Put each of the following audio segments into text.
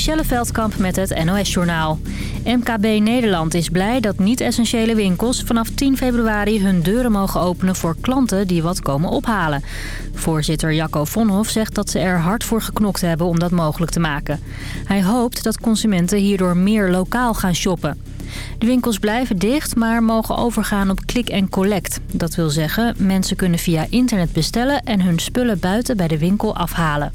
Michelle Veldkamp met het NOS-journaal. MKB Nederland is blij dat niet-essentiële winkels vanaf 10 februari hun deuren mogen openen voor klanten die wat komen ophalen. Voorzitter Jacco Vonhoff zegt dat ze er hard voor geknokt hebben om dat mogelijk te maken. Hij hoopt dat consumenten hierdoor meer lokaal gaan shoppen. De winkels blijven dicht, maar mogen overgaan op click en collect. Dat wil zeggen, mensen kunnen via internet bestellen en hun spullen buiten bij de winkel afhalen.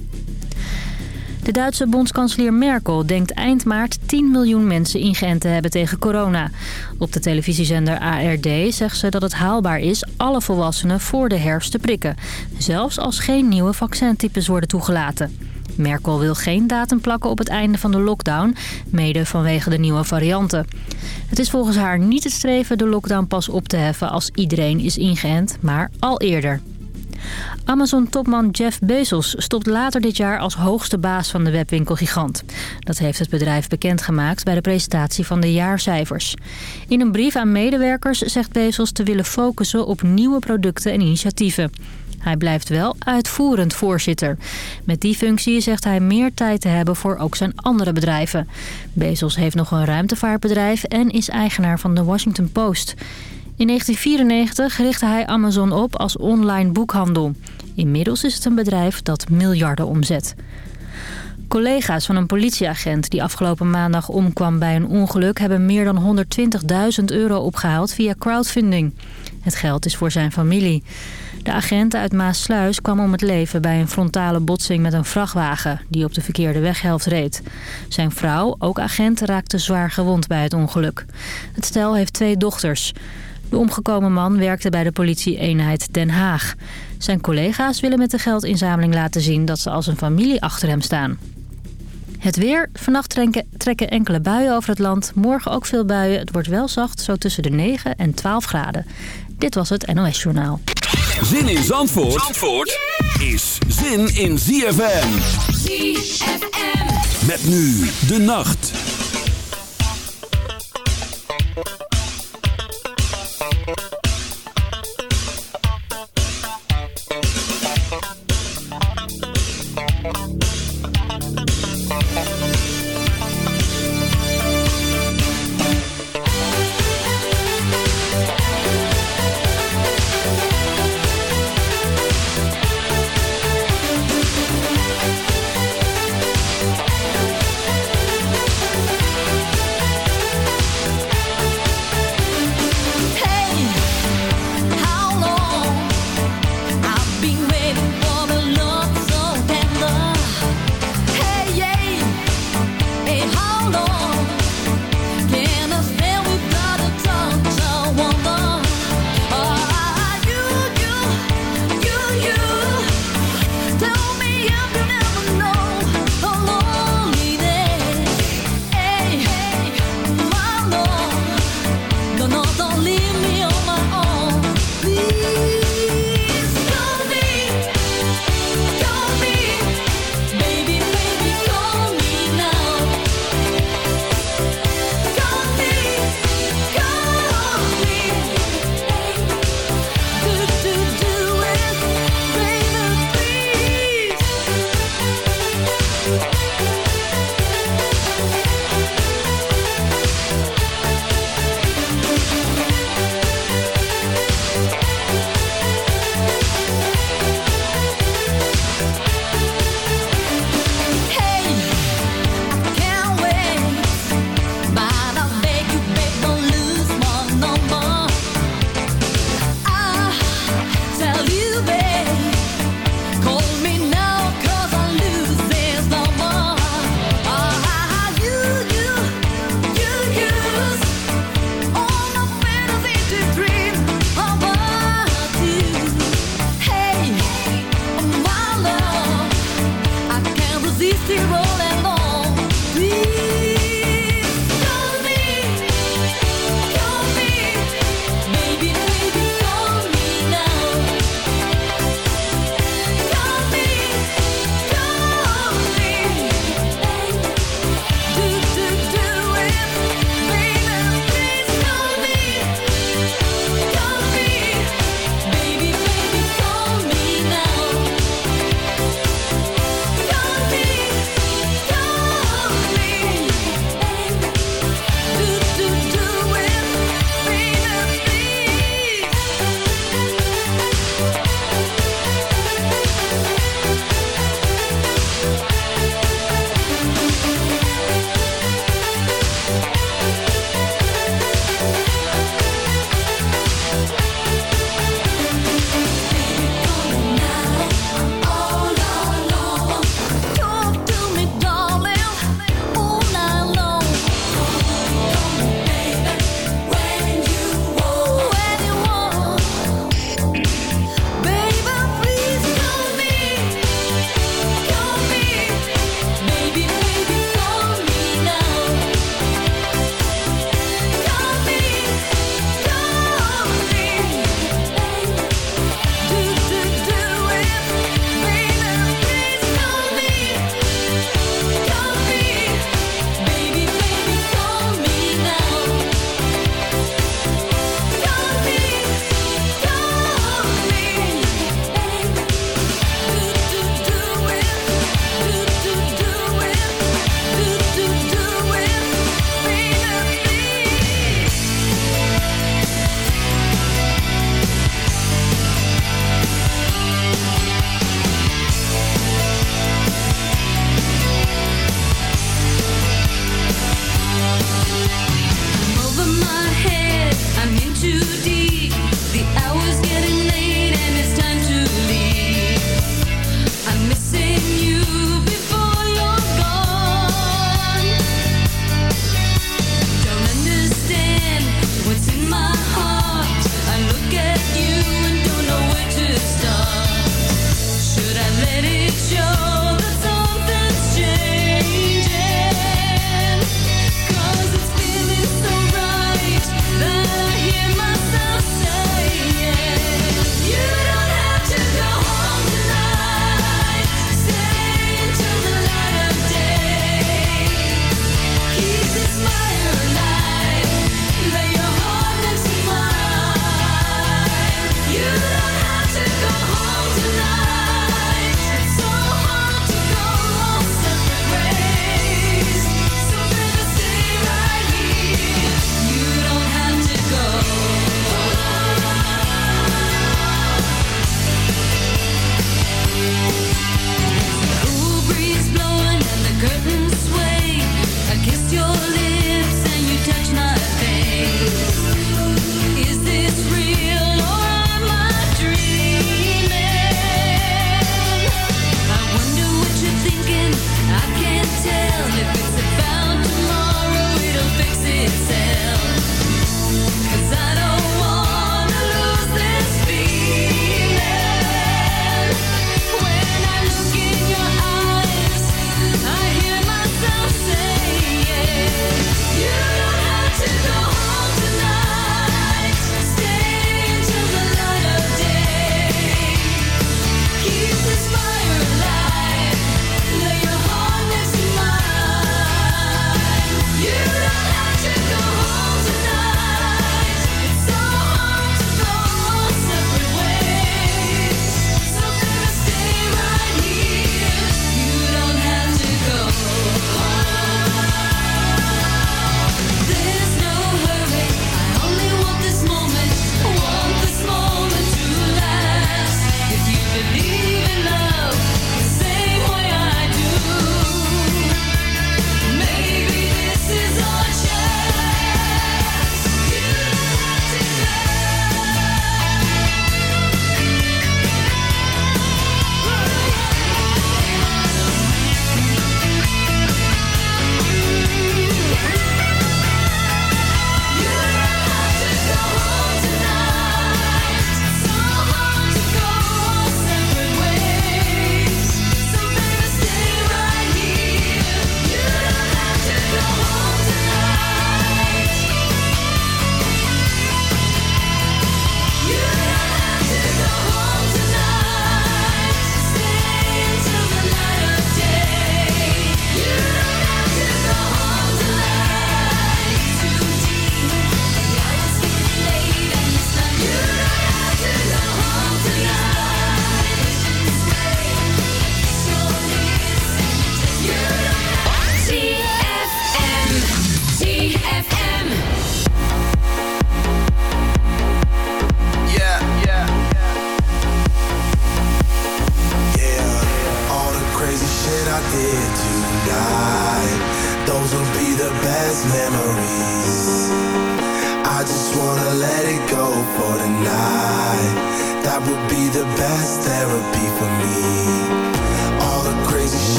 De Duitse bondskanselier Merkel denkt eind maart 10 miljoen mensen ingeënt te hebben tegen corona. Op de televisiezender ARD zegt ze dat het haalbaar is alle volwassenen voor de herfst te prikken. Zelfs als geen nieuwe vaccintypes worden toegelaten. Merkel wil geen datum plakken op het einde van de lockdown, mede vanwege de nieuwe varianten. Het is volgens haar niet het streven de lockdown pas op te heffen als iedereen is ingeënt, maar al eerder. Amazon-topman Jeff Bezos stopt later dit jaar als hoogste baas van de webwinkelgigant. Dat heeft het bedrijf bekendgemaakt bij de presentatie van de jaarcijfers. In een brief aan medewerkers zegt Bezos te willen focussen op nieuwe producten en initiatieven. Hij blijft wel uitvoerend voorzitter. Met die functie zegt hij meer tijd te hebben voor ook zijn andere bedrijven. Bezos heeft nog een ruimtevaartbedrijf en is eigenaar van de Washington Post. In 1994 richtte hij Amazon op als online boekhandel. Inmiddels is het een bedrijf dat miljarden omzet. Collega's van een politieagent die afgelopen maandag omkwam bij een ongeluk... hebben meer dan 120.000 euro opgehaald via crowdfunding. Het geld is voor zijn familie. De agent uit Maasluis kwam om het leven bij een frontale botsing met een vrachtwagen... die op de verkeerde weghelft reed. Zijn vrouw, ook agent, raakte zwaar gewond bij het ongeluk. Het stel heeft twee dochters... De omgekomen man werkte bij de politie-eenheid Den Haag. Zijn collega's willen met de geldinzameling laten zien dat ze als een familie achter hem staan. Het weer. Vannacht trekken, trekken enkele buien over het land. Morgen ook veel buien. Het wordt wel zacht, zo tussen de 9 en 12 graden. Dit was het NOS Journaal. Zin in Zandvoort, Zandvoort is zin in ZFM. ZFM. Met nu de nacht.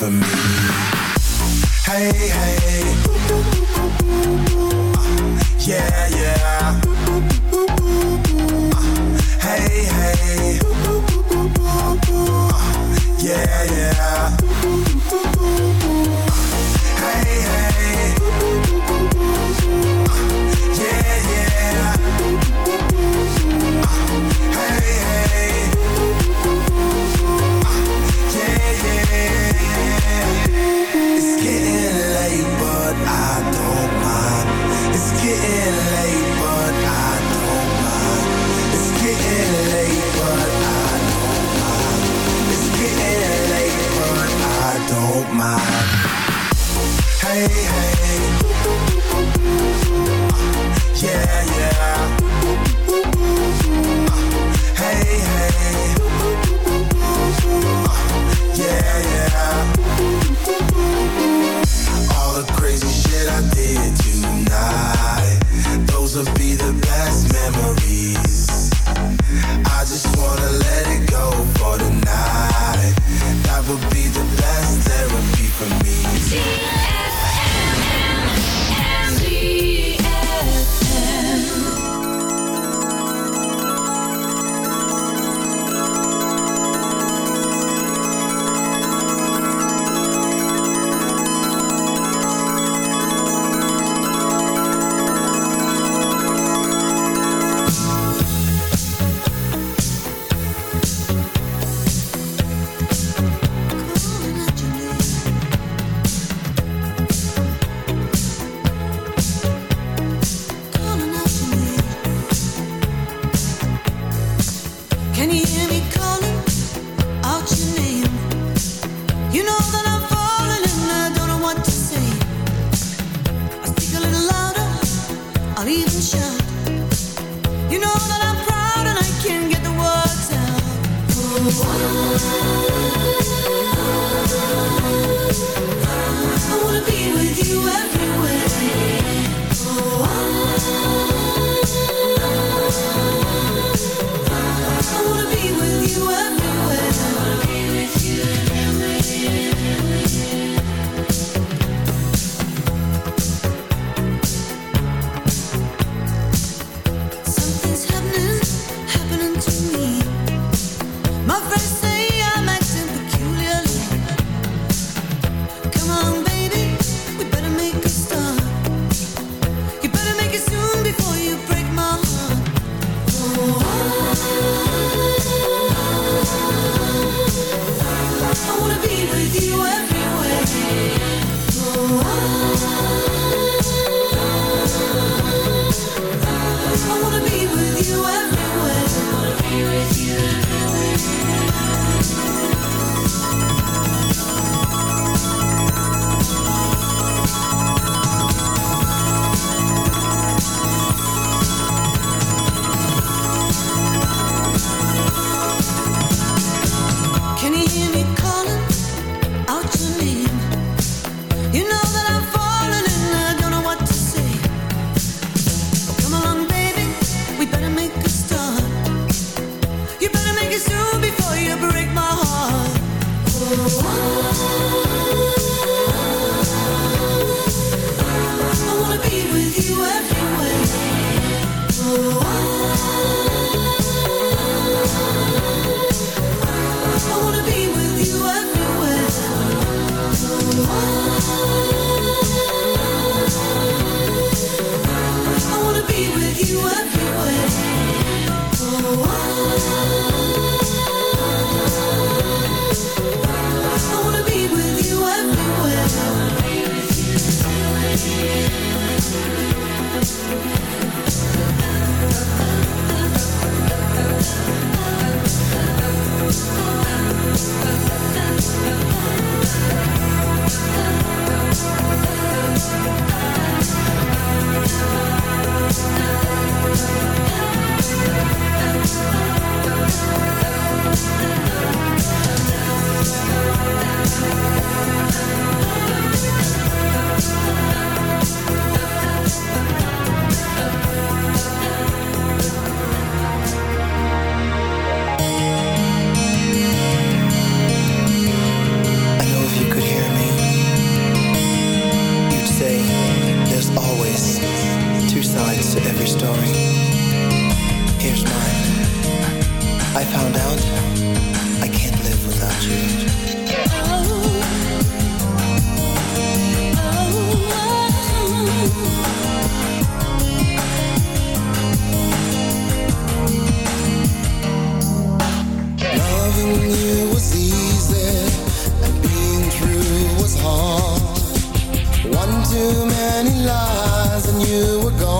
For me. Hey, hey. too many lies and you were gone.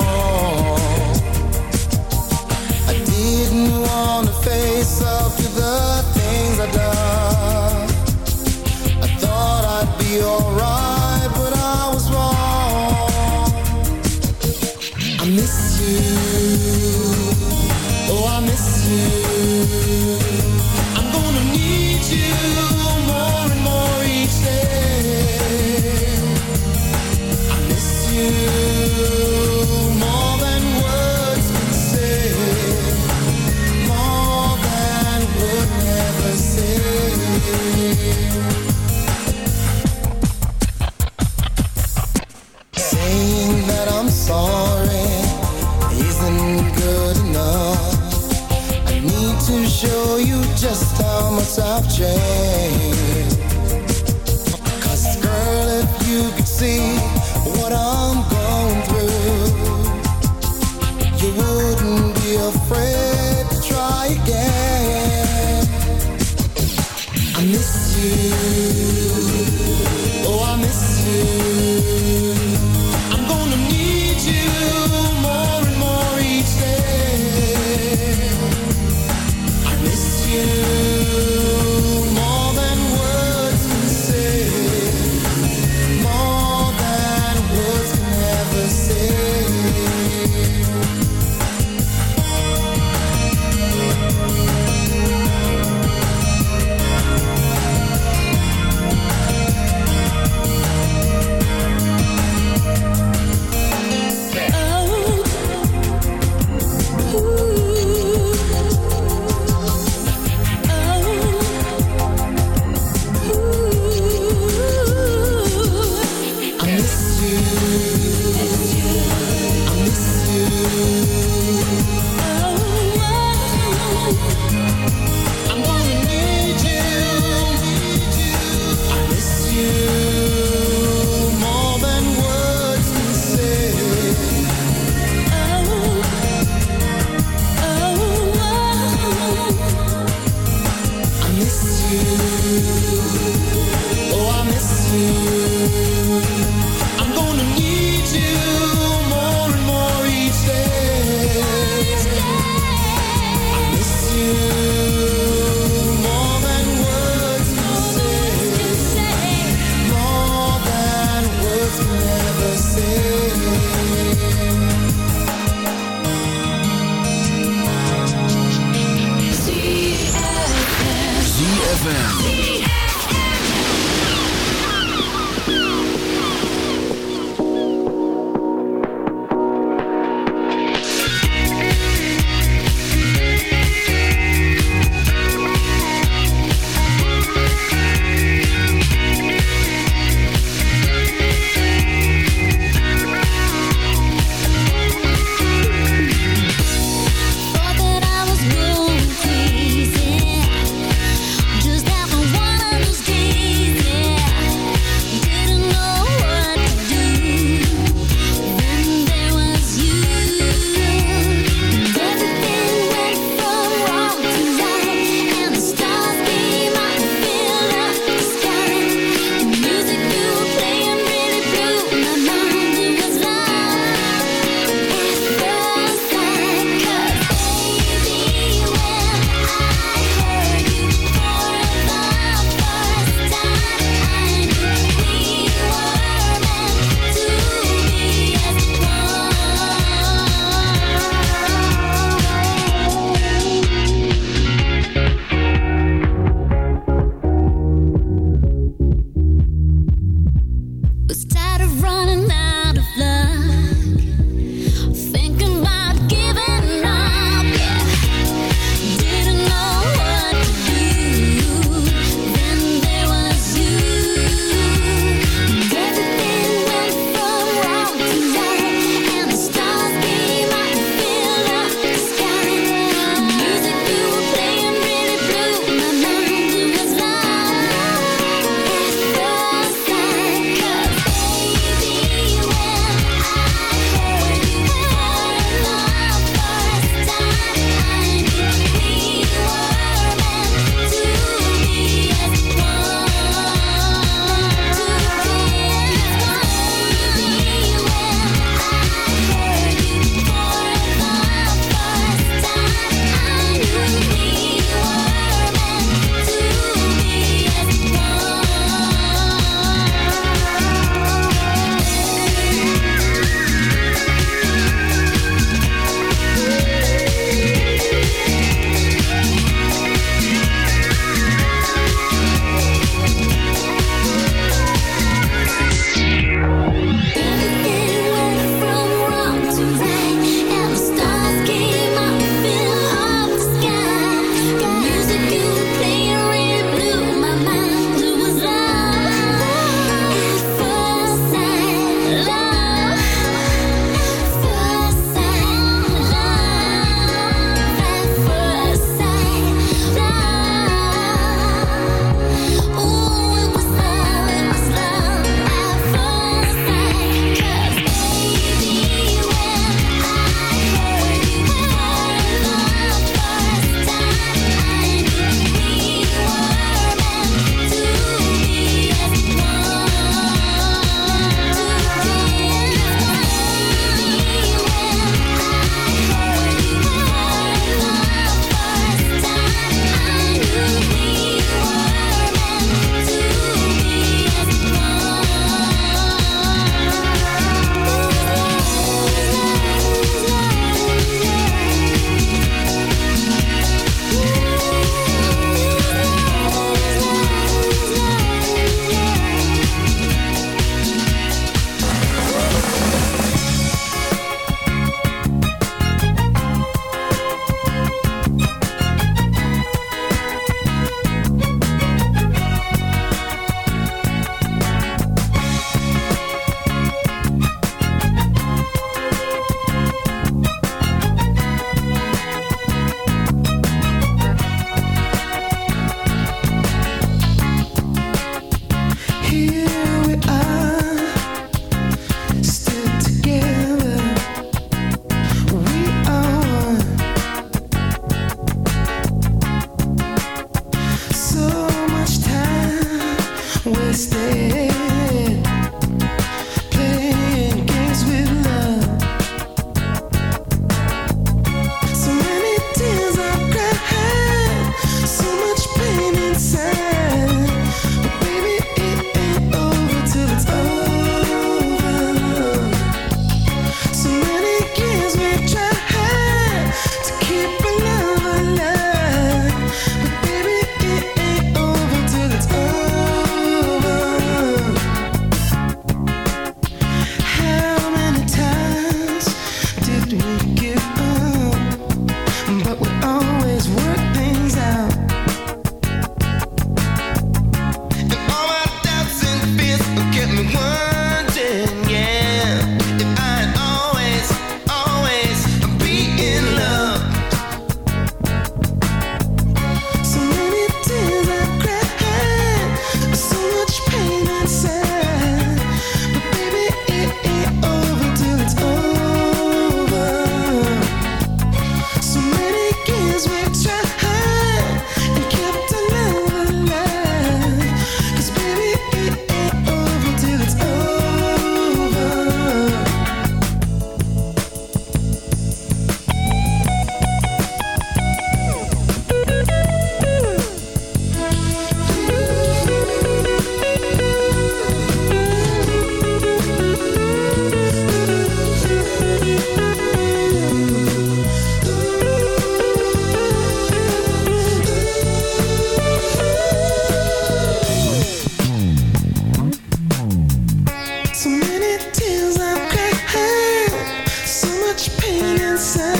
said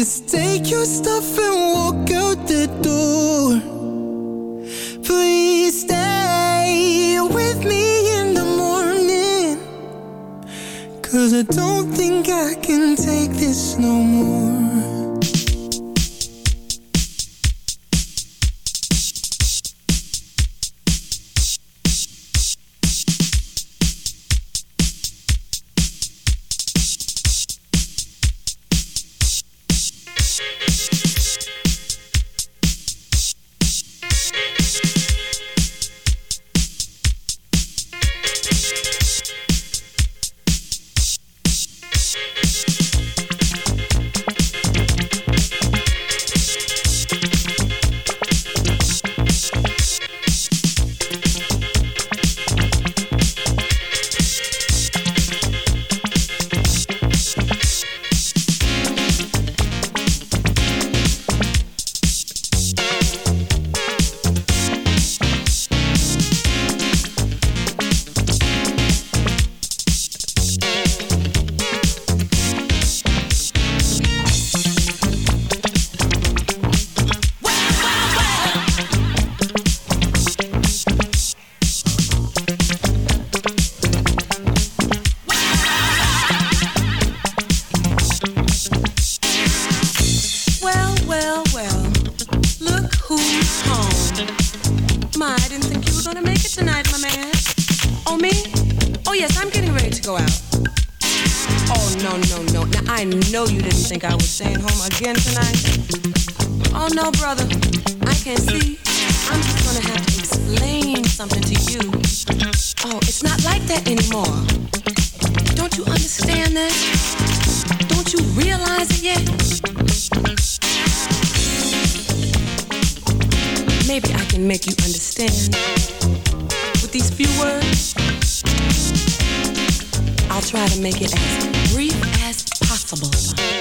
Just take your stuff and walk out the door. Please stay with me in the morning. Cause I don't think I can take this no more. No, brother. I can't see. I'm just gonna have to explain something to you. Oh, it's not like that anymore. Don't you understand that? Don't you realize it yet? Maybe I can make you understand with these few words. I'll try to make it as brief as possible.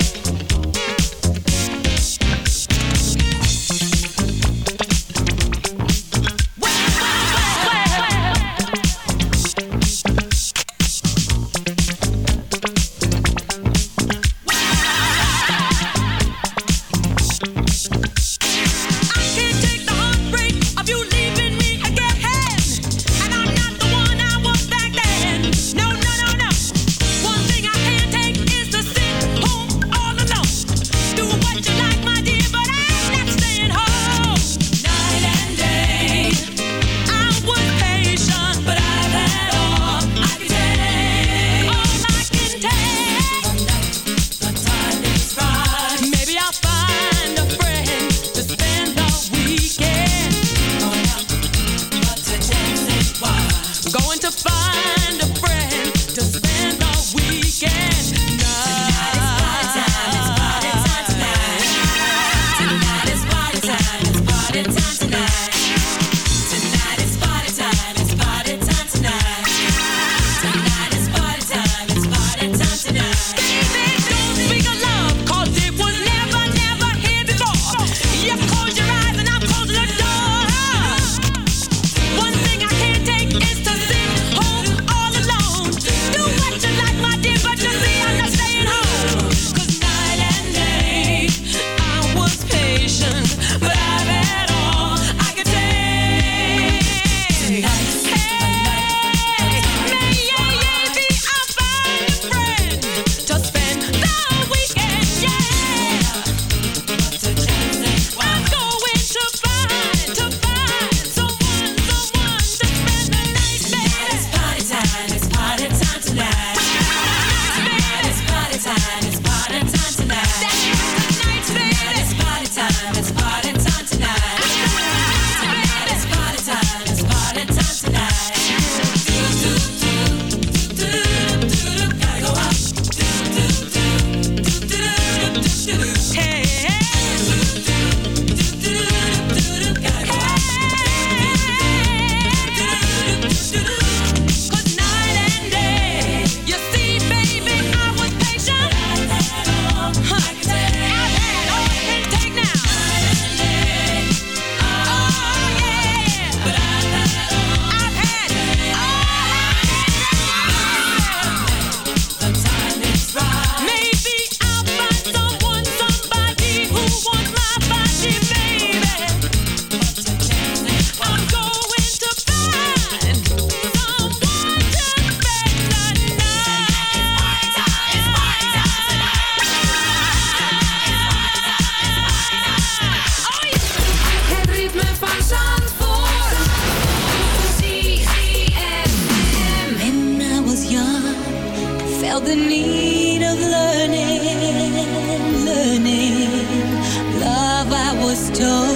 crystal.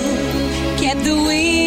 Get the wind.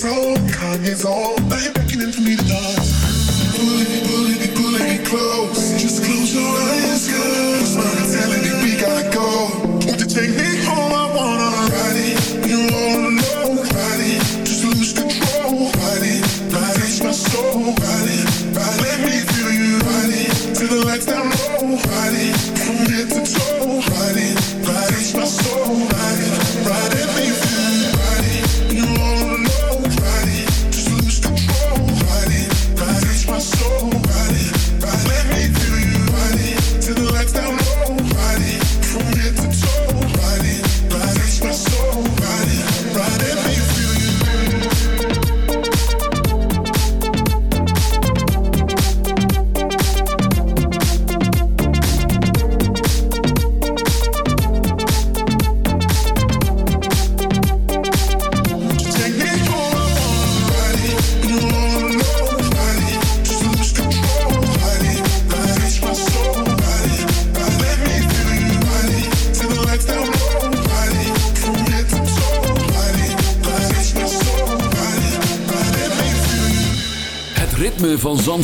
soul, Kanye's all. I you're beckoning for me to die.